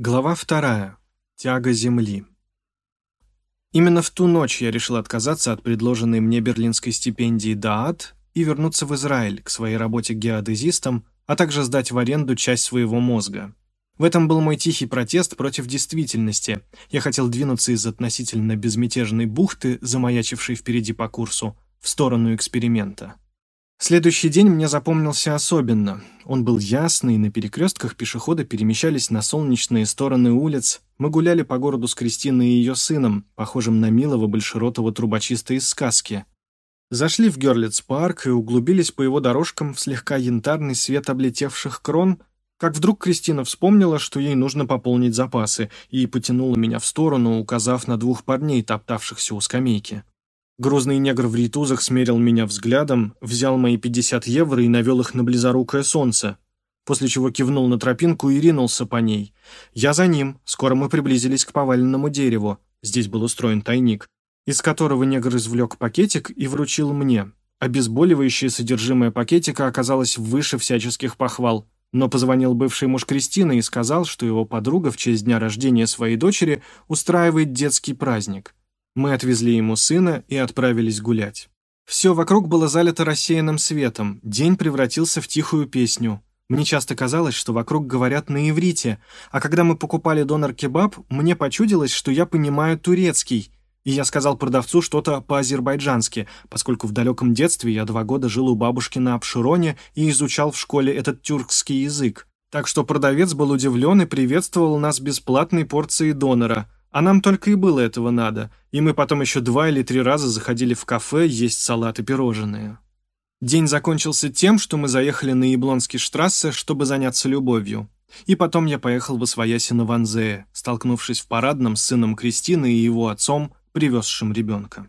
Глава вторая. Тяга Земли. Именно в ту ночь я решил отказаться от предложенной мне берлинской стипендии ДААТ и вернуться в Израиль к своей работе геодезистом, а также сдать в аренду часть своего мозга. В этом был мой тихий протест против действительности. Я хотел двинуться из относительно безмятежной бухты, замаячившей впереди по курсу, в сторону эксперимента. Следующий день мне запомнился особенно. Он был ясный, на перекрестках пешеходы перемещались на солнечные стороны улиц. Мы гуляли по городу с Кристиной и ее сыном, похожим на милого большеротого трубочиста из сказки. Зашли в Герлиц-парк и углубились по его дорожкам в слегка янтарный свет облетевших крон, как вдруг Кристина вспомнила, что ей нужно пополнить запасы, и потянула меня в сторону, указав на двух парней, топтавшихся у скамейки. Грозный негр в ритузах смерил меня взглядом, взял мои 50 евро и навел их на близорукое солнце, после чего кивнул на тропинку и ринулся по ней. Я за ним, скоро мы приблизились к поваленному дереву, здесь был устроен тайник, из которого негр извлек пакетик и вручил мне. Обезболивающее содержимое пакетика оказалось выше всяческих похвал, но позвонил бывший муж Кристины и сказал, что его подруга в честь дня рождения своей дочери устраивает детский праздник. Мы отвезли ему сына и отправились гулять. Все вокруг было залито рассеянным светом, день превратился в тихую песню. Мне часто казалось, что вокруг говорят на иврите, а когда мы покупали донор-кебаб, мне почудилось, что я понимаю турецкий, и я сказал продавцу что-то по-азербайджански, поскольку в далеком детстве я два года жил у бабушки на Абшироне и изучал в школе этот тюркский язык. Так что продавец был удивлен и приветствовал нас бесплатной порцией донора – а нам только и было этого надо, и мы потом еще два или три раза заходили в кафе есть салат и пирожные. День закончился тем, что мы заехали на Яблонский штрассе, чтобы заняться любовью. И потом я поехал в Освояси на Ванзее, столкнувшись в парадном с сыном Кристины и его отцом, привезшим ребенка.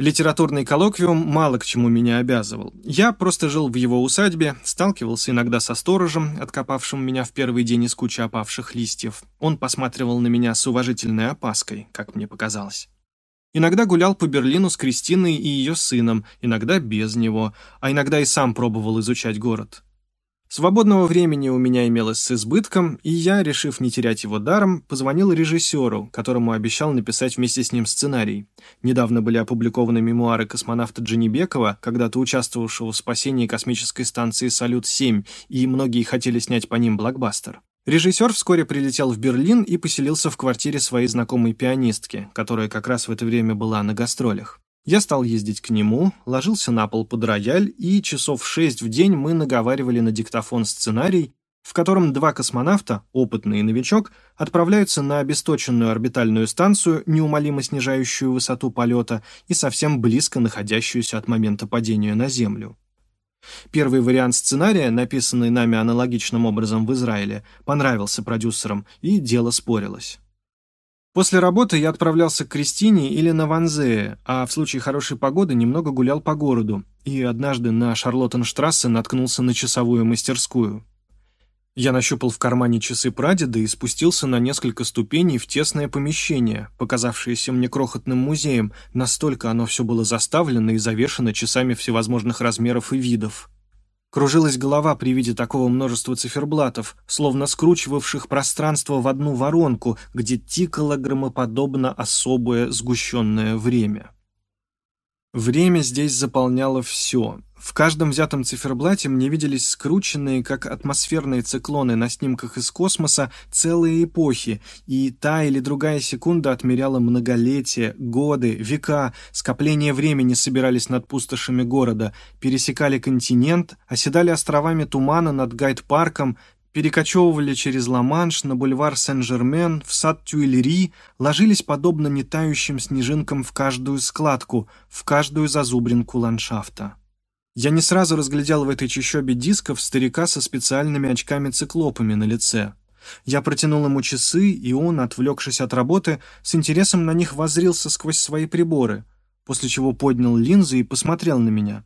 Литературный коллоквиум мало к чему меня обязывал. Я просто жил в его усадьбе, сталкивался иногда со сторожем, откопавшим меня в первый день из кучи опавших листьев. Он посматривал на меня с уважительной опаской, как мне показалось. Иногда гулял по Берлину с Кристиной и ее сыном, иногда без него, а иногда и сам пробовал изучать город. Свободного времени у меня имелось с избытком, и я, решив не терять его даром, позвонил режиссеру, которому обещал написать вместе с ним сценарий. Недавно были опубликованы мемуары космонавта Джанибекова, когда-то участвовавшего в спасении космической станции «Салют-7», и многие хотели снять по ним блокбастер. Режиссер вскоре прилетел в Берлин и поселился в квартире своей знакомой пианистки, которая как раз в это время была на гастролях. Я стал ездить к нему, ложился на пол под рояль, и часов шесть в день мы наговаривали на диктофон сценарий, в котором два космонавта, опытный и новичок, отправляются на обесточенную орбитальную станцию, неумолимо снижающую высоту полета и совсем близко находящуюся от момента падения на Землю. Первый вариант сценария, написанный нами аналогичным образом в Израиле, понравился продюсерам, и дело спорилось. После работы я отправлялся к Кристине или на Ванзее, а в случае хорошей погоды немного гулял по городу, и однажды на Шарлоттенштрассе наткнулся на часовую мастерскую. Я нащупал в кармане часы прадеда и спустился на несколько ступеней в тесное помещение, показавшееся мне крохотным музеем, настолько оно все было заставлено и завешено часами всевозможных размеров и видов. Кружилась голова при виде такого множества циферблатов, словно скручивавших пространство в одну воронку, где тикало громоподобно особое сгущенное время. Время здесь заполняло все. В каждом взятом циферблате мне виделись скрученные, как атмосферные циклоны на снимках из космоса, целые эпохи, и та или другая секунда отмеряла многолетия, годы, века, скопление времени собирались над пустошами города, пересекали континент, оседали островами тумана над Гайд-парком, перекочевывали через Ла-Манш на бульвар Сен-Жермен, в сад Тюильри, ложились подобно нетающим снежинкам в каждую складку, в каждую зазубринку ландшафта. Я не сразу разглядел в этой чащобе дисков старика со специальными очками-циклопами на лице. Я протянул ему часы, и он, отвлекшись от работы, с интересом на них воззрился сквозь свои приборы, после чего поднял линзы и посмотрел на меня.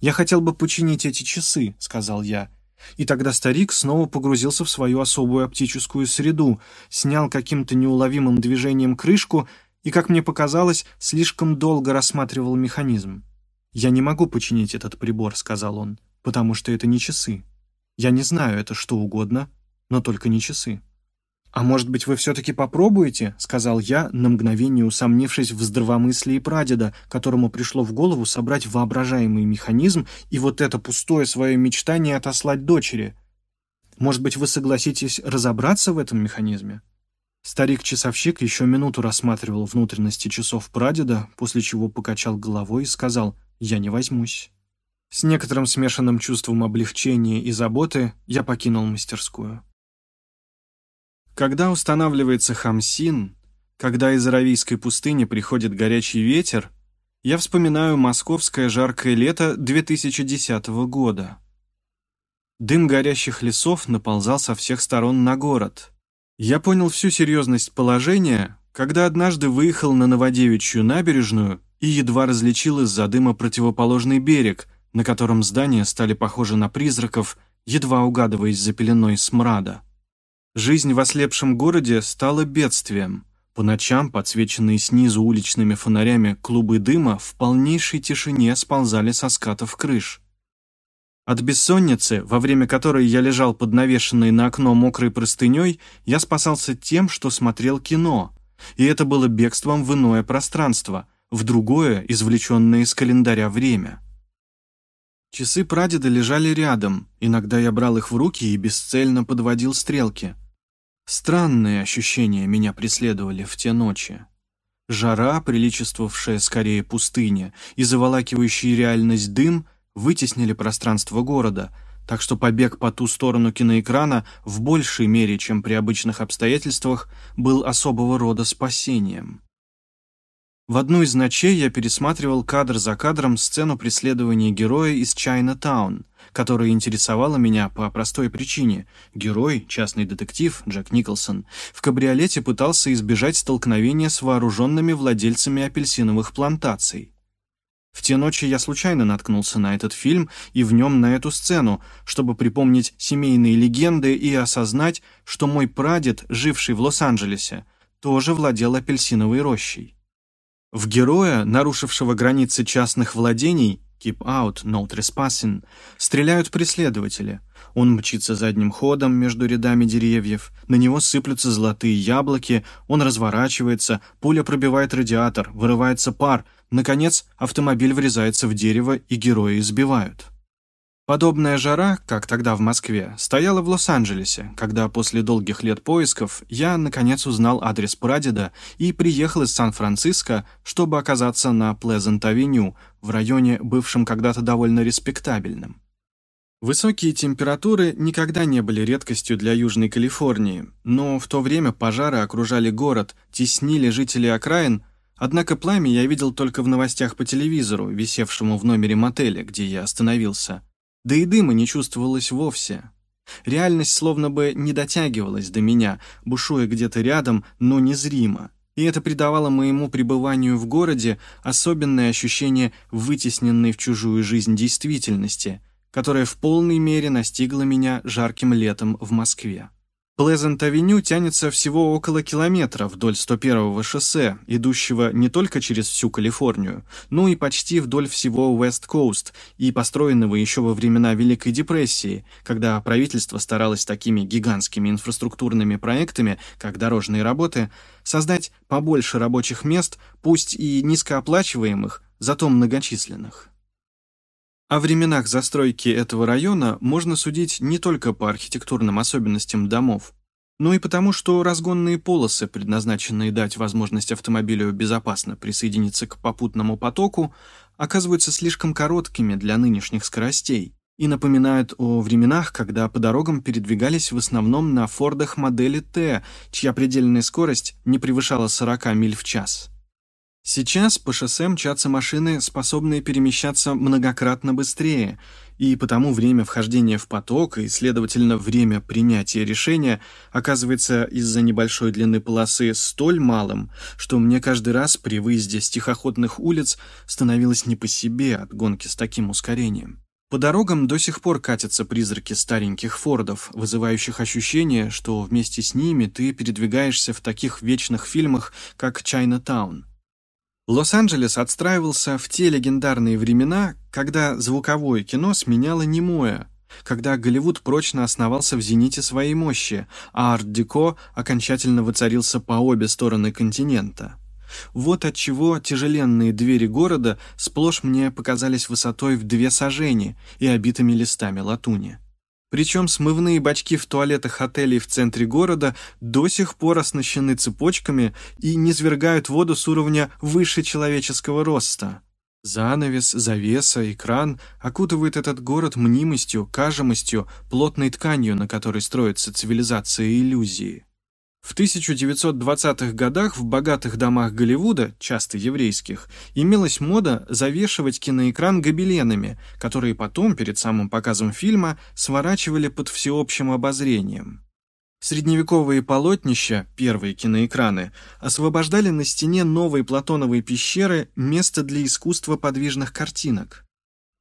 «Я хотел бы починить эти часы», — сказал я, — и тогда старик снова погрузился в свою особую оптическую среду, снял каким-то неуловимым движением крышку и, как мне показалось, слишком долго рассматривал механизм. «Я не могу починить этот прибор», — сказал он, — «потому что это не часы. Я не знаю, это что угодно, но только не часы». «А может быть, вы все-таки попробуете?» — сказал я, на мгновение усомнившись в здравомыслии прадеда, которому пришло в голову собрать воображаемый механизм и вот это пустое свое мечтание отослать дочери. «Может быть, вы согласитесь разобраться в этом механизме?» Старик-часовщик еще минуту рассматривал внутренности часов прадеда, после чего покачал головой и сказал «Я не возьмусь». С некоторым смешанным чувством облегчения и заботы я покинул мастерскую. Когда устанавливается хамсин, когда из Аравийской пустыни приходит горячий ветер, я вспоминаю московское жаркое лето 2010 года. Дым горящих лесов наползал со всех сторон на город. Я понял всю серьезность положения, когда однажды выехал на Новодевичью набережную и едва различил из-за дыма противоположный берег, на котором здания стали похожи на призраков, едва угадываясь за пеленой смрада. Жизнь в ослепшем городе стала бедствием. По ночам, подсвеченные снизу уличными фонарями клубы дыма, в полнейшей тишине сползали со скатов крыш. От бессонницы, во время которой я лежал под навешенной на окно мокрой простыней, я спасался тем, что смотрел кино. И это было бегством в иное пространство, в другое, извлеченное из календаря время. Часы прадеда лежали рядом, иногда я брал их в руки и бесцельно подводил стрелки. Странные ощущения меня преследовали в те ночи. Жара, приличествовавшая скорее пустыне, и заволакивающий реальность дым вытеснили пространство города, так что побег по ту сторону киноэкрана в большей мере, чем при обычных обстоятельствах, был особого рода спасением. В одну из ночей я пересматривал кадр за кадром сцену преследования героя из Чайна-таун, которая интересовала меня по простой причине. Герой, частный детектив Джек Николсон, в кабриолете пытался избежать столкновения с вооруженными владельцами апельсиновых плантаций. В те ночи я случайно наткнулся на этот фильм и в нем на эту сцену, чтобы припомнить семейные легенды и осознать, что мой прадед, живший в Лос-Анджелесе, тоже владел апельсиновой рощей. В героя, нарушившего границы частных владений, keep out, no trespassing, стреляют преследователи. Он мчится задним ходом между рядами деревьев, на него сыплются золотые яблоки, он разворачивается, пуля пробивает радиатор, вырывается пар, наконец автомобиль врезается в дерево и героя избивают. Подобная жара, как тогда в Москве, стояла в Лос-Анджелесе, когда после долгих лет поисков я, наконец, узнал адрес прадеда и приехал из Сан-Франциско, чтобы оказаться на Плезент-авеню, в районе, бывшем когда-то довольно респектабельным. Высокие температуры никогда не были редкостью для Южной Калифорнии, но в то время пожары окружали город, теснили жителей окраин, однако пламя я видел только в новостях по телевизору, висевшему в номере мотеля, где я остановился. Да и дыма не чувствовалось вовсе. Реальность словно бы не дотягивалась до меня, бушуя где-то рядом, но незримо. И это придавало моему пребыванию в городе особенное ощущение вытесненной в чужую жизнь действительности, которая в полной мере настигла меня жарким летом в Москве. Плезент-авеню тянется всего около километра вдоль 101-го шоссе, идущего не только через всю Калифорнию, но и почти вдоль всего Уэст-Коуст и построенного еще во времена Великой депрессии, когда правительство старалось такими гигантскими инфраструктурными проектами, как дорожные работы, создать побольше рабочих мест, пусть и низкооплачиваемых, зато многочисленных. О временах застройки этого района можно судить не только по архитектурным особенностям домов, но и потому, что разгонные полосы, предназначенные дать возможность автомобилю безопасно присоединиться к попутному потоку, оказываются слишком короткими для нынешних скоростей и напоминают о временах, когда по дорогам передвигались в основном на фордах модели Т, чья предельная скорость не превышала 40 миль в час. Сейчас по шоссе мчатся машины, способные перемещаться многократно быстрее, и потому время вхождения в поток и, следовательно, время принятия решения оказывается из-за небольшой длины полосы столь малым, что мне каждый раз при выезде с тихоходных улиц становилось не по себе от гонки с таким ускорением. По дорогам до сих пор катятся призраки стареньких фордов, вызывающих ощущение, что вместе с ними ты передвигаешься в таких вечных фильмах, как «Чайна-таун». Лос-Анджелес отстраивался в те легендарные времена, когда звуковое кино сменяло немое, когда Голливуд прочно основался в зените своей мощи, а арт-деко окончательно воцарился по обе стороны континента. Вот отчего тяжеленные двери города сплошь мне показались высотой в две сажени и обитыми листами латуни. Причем смывные бачки в туалетах отелей в центре города до сих пор оснащены цепочками и не свергают воду с уровня выше человеческого роста. Занавес, завеса, экран окутывают этот город мнимостью, кажемостью, плотной тканью, на которой строится цивилизация иллюзии. В 1920-х годах в богатых домах Голливуда, часто еврейских, имелась мода завешивать киноэкран гобеленами, которые потом, перед самым показом фильма, сворачивали под всеобщим обозрением. Средневековые полотнища, первые киноэкраны, освобождали на стене новой Платоновой пещеры место для искусства подвижных картинок.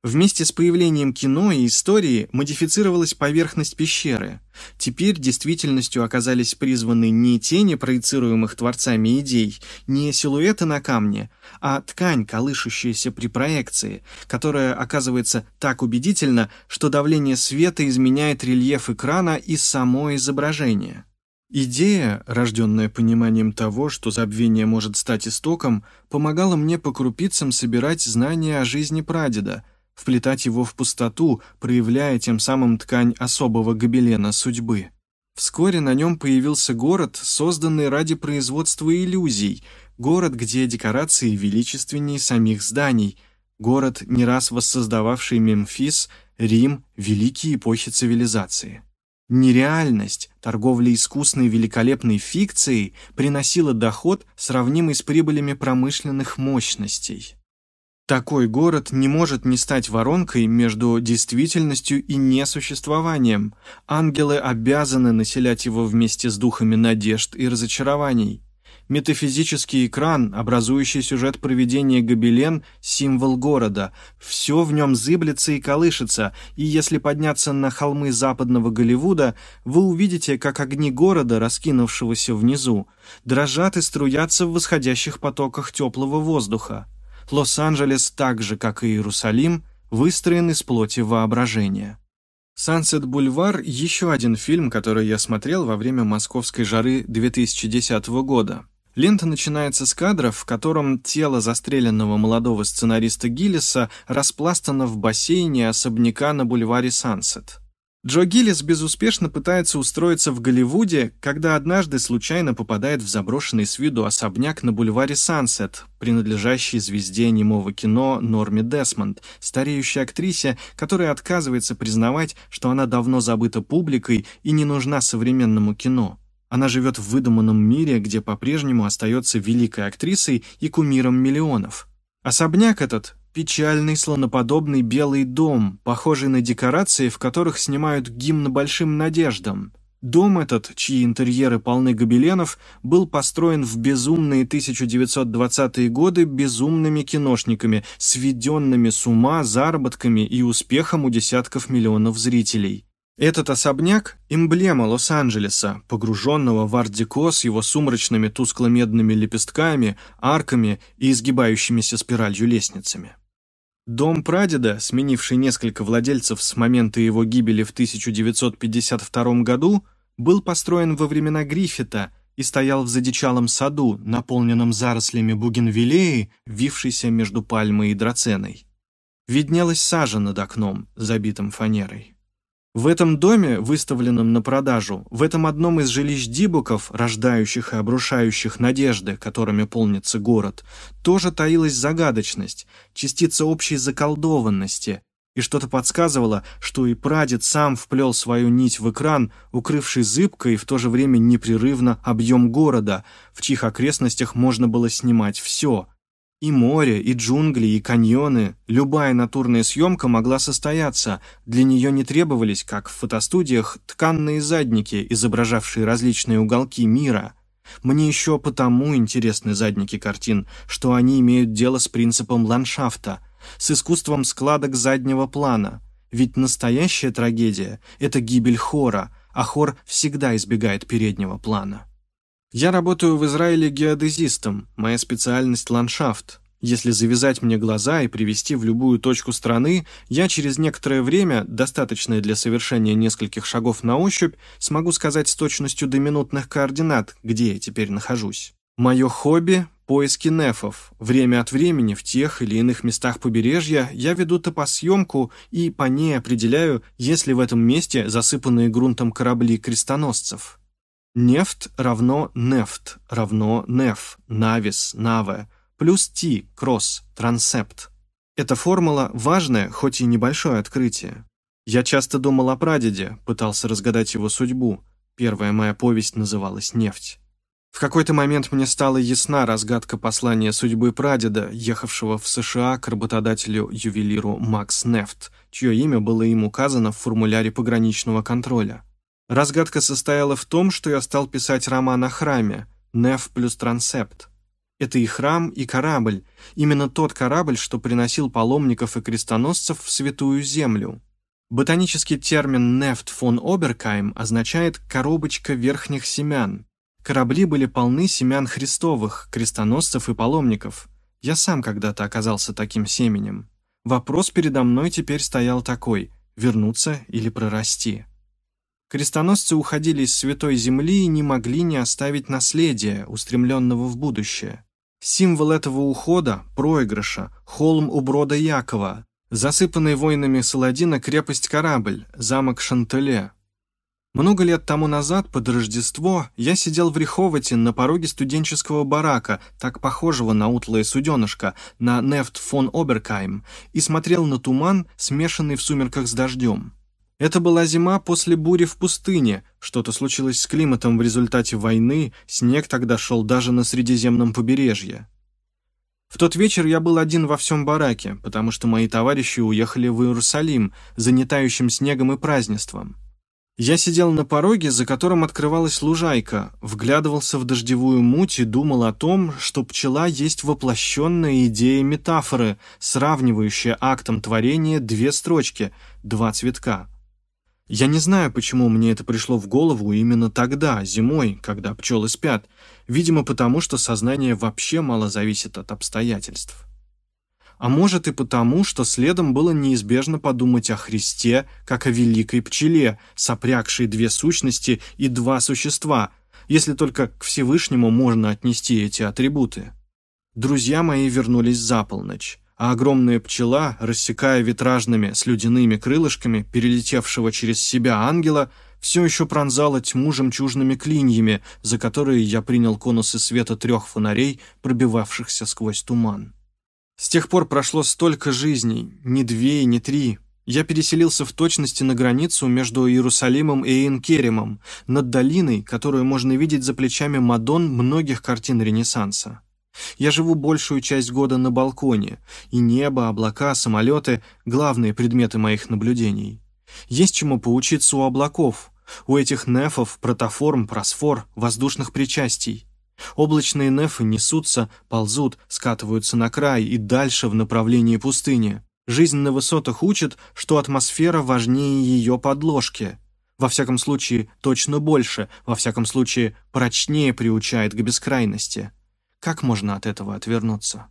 Вместе с появлением кино и истории модифицировалась поверхность пещеры. Теперь действительностью оказались призваны не тени проецируемых творцами идей, не силуэты на камне, а ткань, колышущаяся при проекции, которая оказывается так убедительна, что давление света изменяет рельеф экрана и само изображение. Идея, рожденная пониманием того, что забвение может стать истоком, помогала мне по крупицам собирать знания о жизни прадеда – вплетать его в пустоту, проявляя тем самым ткань особого гобелена судьбы. Вскоре на нем появился город, созданный ради производства иллюзий, город, где декорации величественнее самих зданий, город, не раз воссоздававший Мемфис, Рим, великие эпохи цивилизации. Нереальность, торговля искусной великолепной фикцией приносила доход, сравнимый с прибылями промышленных мощностей. Такой город не может не стать воронкой между действительностью и несуществованием. Ангелы обязаны населять его вместе с духами надежд и разочарований. Метафизический экран, образующий сюжет проведения гобелен – символ города. Все в нем зыблется и колышется, и если подняться на холмы западного Голливуда, вы увидите, как огни города, раскинувшегося внизу, дрожат и струятся в восходящих потоках теплого воздуха. Лос-Анджелес, так же, как и Иерусалим, выстроен из плоти воображения. «Сансет Бульвар» — еще один фильм, который я смотрел во время московской жары 2010 года. Лента начинается с кадров, в котором тело застреленного молодого сценариста Гиллиса распластано в бассейне особняка на бульваре Сансет. Джо Гиллис безуспешно пытается устроиться в Голливуде, когда однажды случайно попадает в заброшенный с виду особняк на бульваре Сансет, принадлежащий звезде немого кино Норме Десмонд, стареющей актрисе, которая отказывается признавать, что она давно забыта публикой и не нужна современному кино. Она живет в выдуманном мире, где по-прежнему остается великой актрисой и кумиром миллионов. Особняк этот Печальный слоноподобный белый дом, похожий на декорации, в которых снимают гимн большим надеждам. Дом этот, чьи интерьеры полны гобеленов, был построен в безумные 1920-е годы безумными киношниками, сведенными с ума заработками и успехом у десятков миллионов зрителей. Этот особняк – эмблема Лос-Анджелеса, погруженного в арт-деко с его сумрачными тускло-медными лепестками, арками и изгибающимися спиралью лестницами. Дом прадеда, сменивший несколько владельцев с момента его гибели в 1952 году, был построен во времена Гриффита и стоял в задичалом саду, наполненном зарослями бугенвиллеи, вившейся между пальмой и драценой. Виднелась сажа над окном, забитым фанерой. В этом доме, выставленном на продажу, в этом одном из жилищ дибуков, рождающих и обрушающих надежды, которыми полнится город, тоже таилась загадочность, частица общей заколдованности, и что-то подсказывало, что и прадед сам вплел свою нить в экран, укрывший зыбко и в то же время непрерывно объем города, в чьих окрестностях можно было снимать все — и море, и джунгли, и каньоны, любая натурная съемка могла состояться, для нее не требовались, как в фотостудиях, тканные задники, изображавшие различные уголки мира. Мне еще потому интересны задники картин, что они имеют дело с принципом ландшафта, с искусством складок заднего плана. Ведь настоящая трагедия — это гибель хора, а хор всегда избегает переднего плана. Я работаю в Израиле геодезистом, моя специальность – ландшафт. Если завязать мне глаза и привести в любую точку страны, я через некоторое время, достаточное для совершения нескольких шагов на ощупь, смогу сказать с точностью до минутных координат, где я теперь нахожусь. Мое хобби – поиски нефов. Время от времени в тех или иных местах побережья я веду топосъемку и по ней определяю, есть ли в этом месте засыпанные грунтом корабли крестоносцев. Нефт равно нефт равно неф, навис, наве – плюс T, кросс, трансепт. Эта формула – важное, хоть и небольшое открытие. Я часто думал о прадеде, пытался разгадать его судьбу. Первая моя повесть называлась «Нефть». В какой-то момент мне стала ясна разгадка послания судьбы прадеда, ехавшего в США к работодателю-ювелиру Макс Нефт, чье имя было им указано в формуляре пограничного контроля. Разгадка состояла в том, что я стал писать роман о храме «Неф плюс трансепт». Это и храм, и корабль. Именно тот корабль, что приносил паломников и крестоносцев в Святую Землю. Ботанический термин «нефт фон Оберкайм» означает «коробочка верхних семян». Корабли были полны семян Христовых, крестоносцев и паломников. Я сам когда-то оказался таким семенем. Вопрос передо мной теперь стоял такой – вернуться или прорасти. Крестоносцы уходили из Святой Земли и не могли не оставить наследия, устремленного в будущее. Символ этого ухода – проигрыша, холм у брода Якова, засыпанный воинами Саладина крепость-корабль, замок Шантеле. Много лет тому назад, под Рождество, я сидел в Риховате на пороге студенческого барака, так похожего на утлое суденышко, на нефт фон Оберкайм, и смотрел на туман, смешанный в сумерках с дождем. Это была зима после бури в пустыне, что-то случилось с климатом в результате войны, снег тогда шел даже на Средиземном побережье. В тот вечер я был один во всем бараке, потому что мои товарищи уехали в Иерусалим, занятающим снегом и празднеством. Я сидел на пороге, за которым открывалась лужайка, вглядывался в дождевую муть и думал о том, что пчела есть воплощенная идея метафоры, сравнивающая актом творения две строчки, два цветка. Я не знаю, почему мне это пришло в голову именно тогда, зимой, когда пчелы спят. Видимо, потому что сознание вообще мало зависит от обстоятельств. А может и потому, что следом было неизбежно подумать о Христе, как о великой пчеле, сопрягшей две сущности и два существа, если только к Всевышнему можно отнести эти атрибуты. Друзья мои вернулись за полночь а огромная пчела, рассекая витражными слюдяными крылышками перелетевшего через себя ангела, все еще пронзала тьму жемчужными клиньями, за которые я принял конусы света трех фонарей, пробивавшихся сквозь туман. С тех пор прошло столько жизней, не две и не три. Я переселился в точности на границу между Иерусалимом и Эйнкеремом, над долиной, которую можно видеть за плечами Мадон многих картин Ренессанса. Я живу большую часть года на балконе, и небо, облака, самолеты — главные предметы моих наблюдений. Есть чему поучиться у облаков, у этих нефов, протоформ, просфор, воздушных причастий. Облачные нефы несутся, ползут, скатываются на край и дальше в направлении пустыни. Жизнь на высотах учит, что атмосфера важнее ее подложки. Во всяком случае, точно больше, во всяком случае, прочнее приучает к бескрайности. Как можно от этого отвернуться?